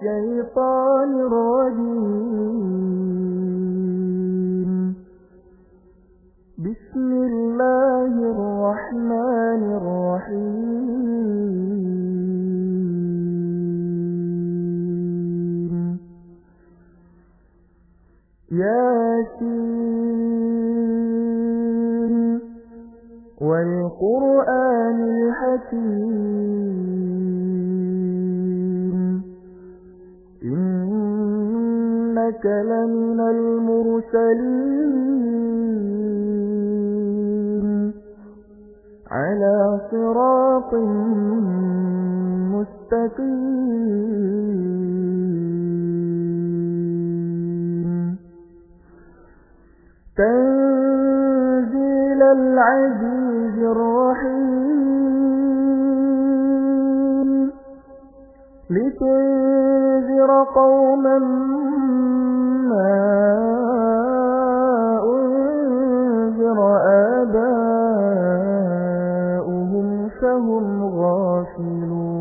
الشيطان الرجيم. بسم الله الرحمن الرحيم. ياسين. والقرآن الحكيم. إنك لمن المرسلين على صراط مستقيم تنزيل العزيز الرحيم لتنذر قوما ما أنذر آباؤهم فهم غافلون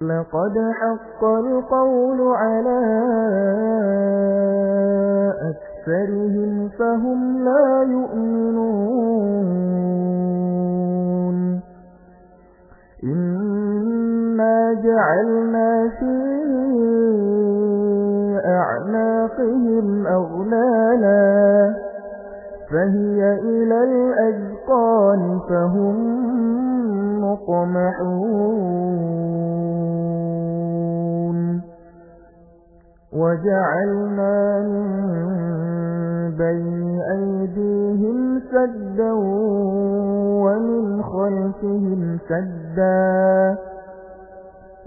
لقد حق القول على أكثرهم فهم لا يؤمنون إنا جعلنا أعناقهم أغلالا فهي إلى الأذقان فهم مطمحون. وجعلنا من بين أيديهم سدا ومن خلفهم سدا.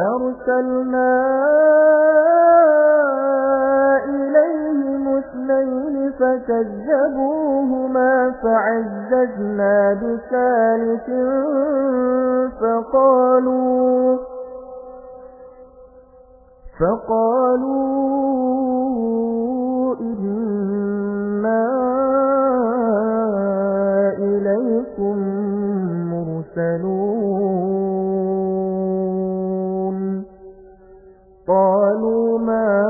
أرسلنا إليهم اثنين فكذبوهما فعززنا بثالث فقالوا فقالوا إنا إليكم مرسلون قالوا ما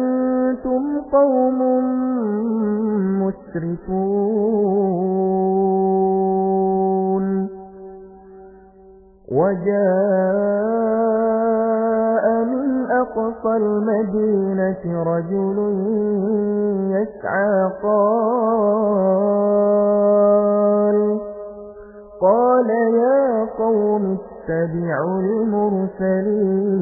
قوم مسرفون. وجاء من أقصى المدينة رجل يسعى قال قال يا قوم اتبعوا المرسلين.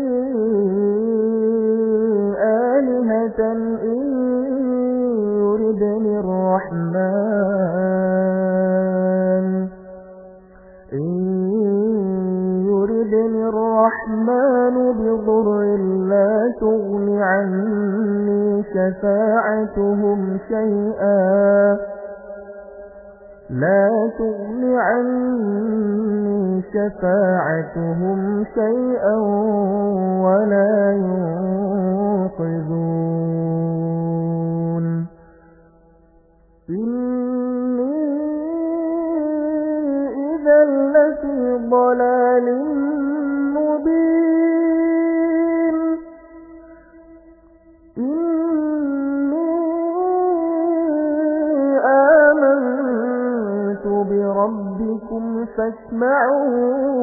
إن يردني الرحمن. إن يردني الرحمن بضر لا تغن عني شفاعتهم شيئا. لا تغن عني شفاعتهم شيئا ولا ينقذون. إني إذا لفي ضلال بربكم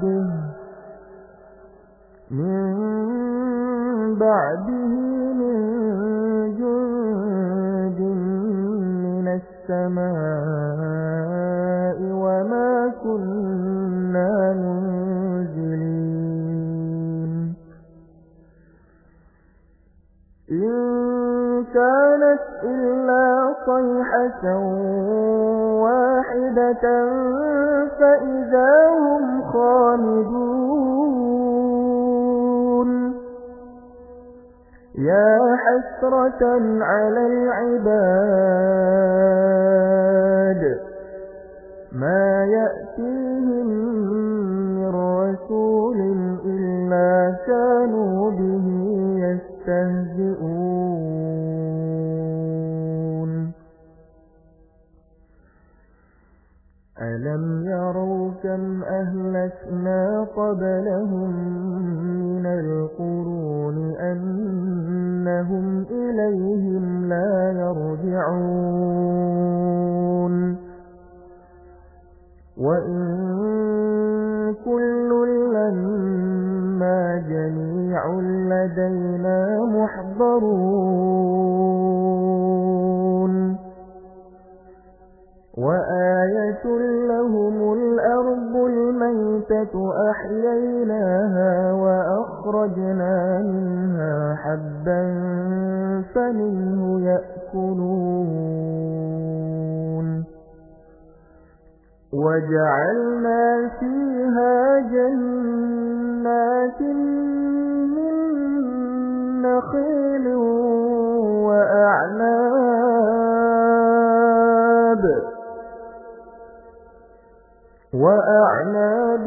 بعده من بعده ما وأخرجنا منها حبا فمنه يأكلون. وجعلنا فيها جنات من نخيل وأعناب وأعناب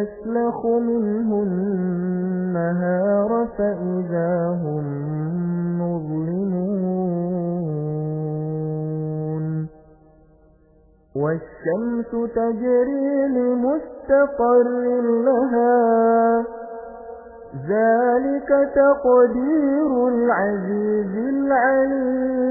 نسلخ منه النهار فإذا هم مظلمون والشمس تجري لمستقر لها ذلك تقدير العزيز العليم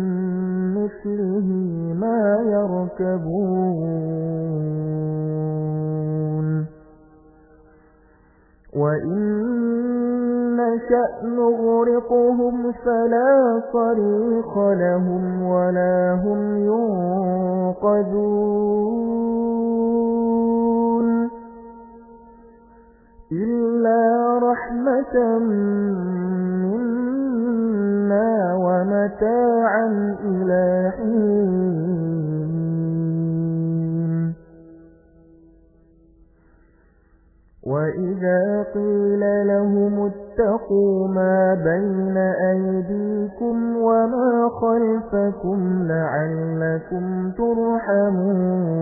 مثله ما يركبون. وإن نشأ نغرقهم فلا صريخ لهم ولا هم ينقذون. إلا رحمة منا ومتاعا إلى حين وإذا قيل لهم اتقوا ما بين أيديكم وما خلفكم لعلكم ترحمون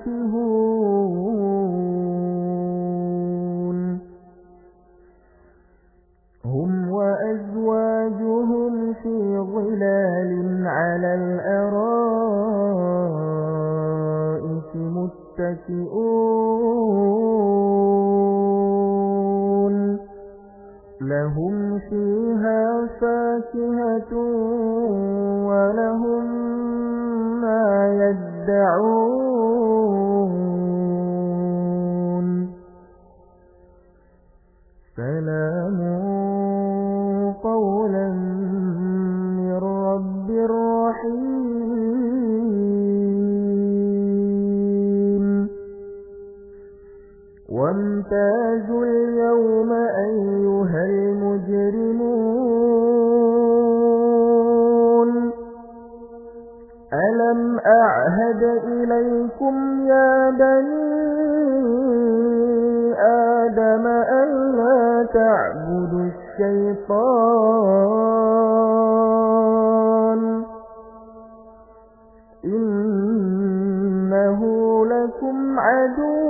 على الأرائك متكئون لهم فيها فاكهة ولهم ما يدعون إليكم يا بني آدم ألا تعبدوا الشيطان إنه لكم عدو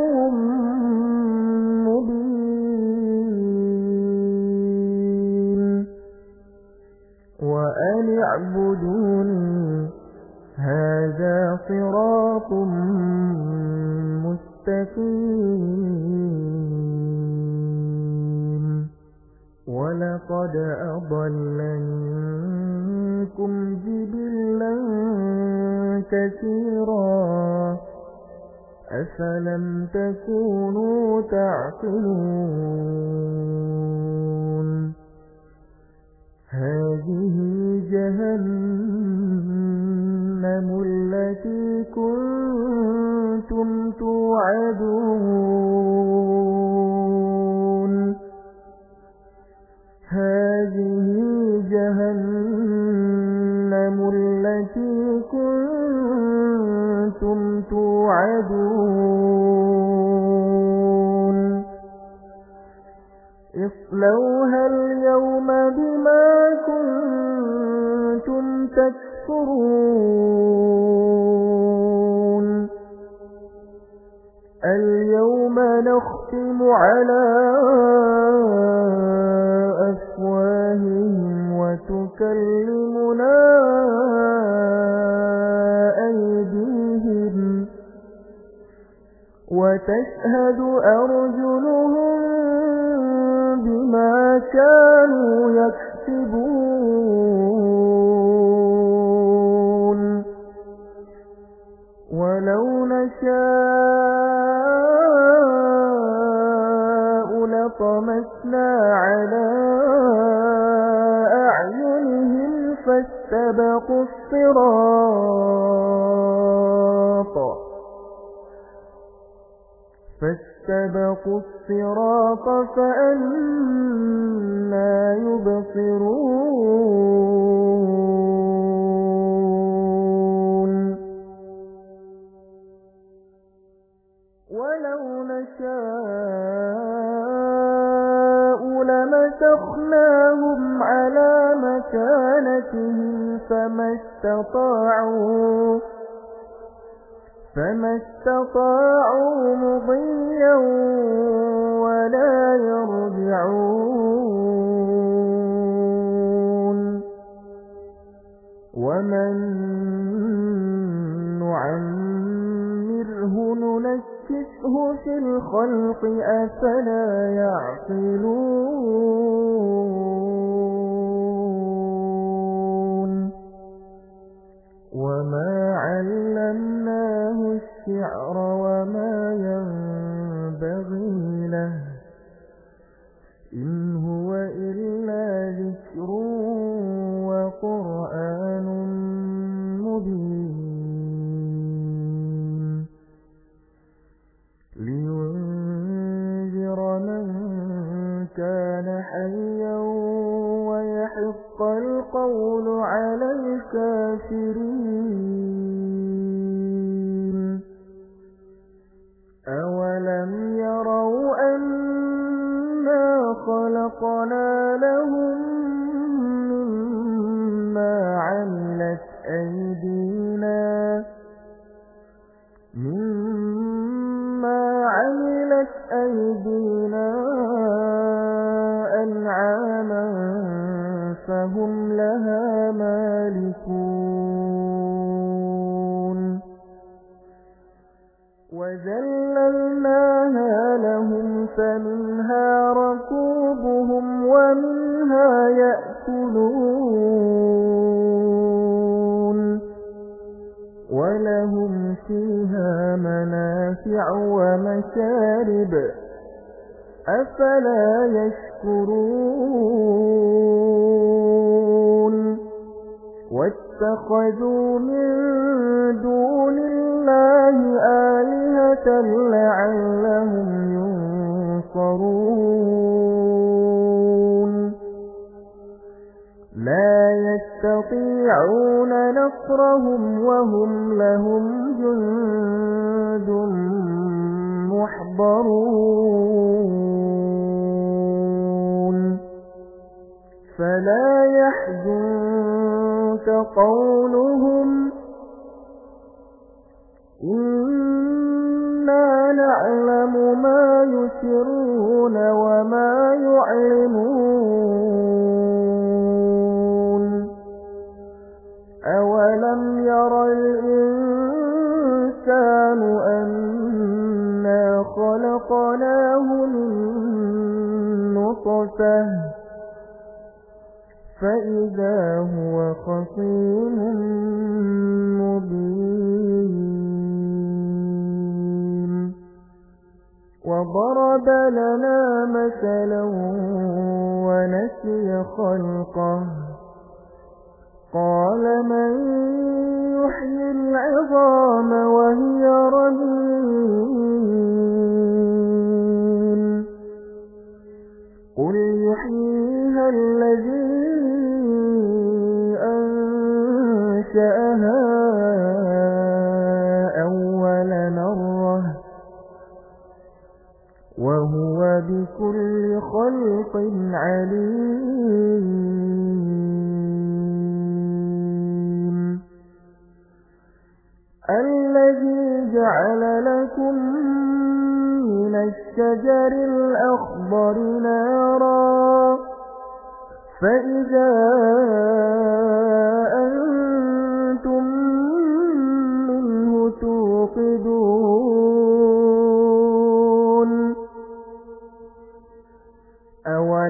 كانوا يكسبون. ولو نشاء لطمسنا على أعينهم فاستبقوا الصراط. الصراط فأنا يبصرون. ولو نشاء لمسخناهم على مكانتهم فما استطاعوا فما استطاعوا مضيا ولا يرجعون. ومن نعمره ننكسه في الخلق أفلا يعقلون. وما علمناه الشعر وما ينبغي يأكلون. ولهم فيها منافع ومشارب. أفلا يشكرون. واتخذوا من دون الله آلهة لعلهم ينصرون. يستطيعون نصرهم وهم لهم جند محضرون. فلا يحزنك قولهم إنا نعلم ما يسرون وما يعلمون خلقناه من نطفة فإذا هو خصيم مبين. وضرب لنا مثلا ونسي خلقه. قال من يحيي العظام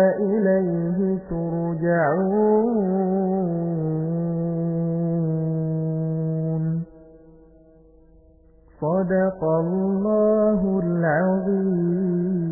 وإليه ترجعون. صدق الله العظيم.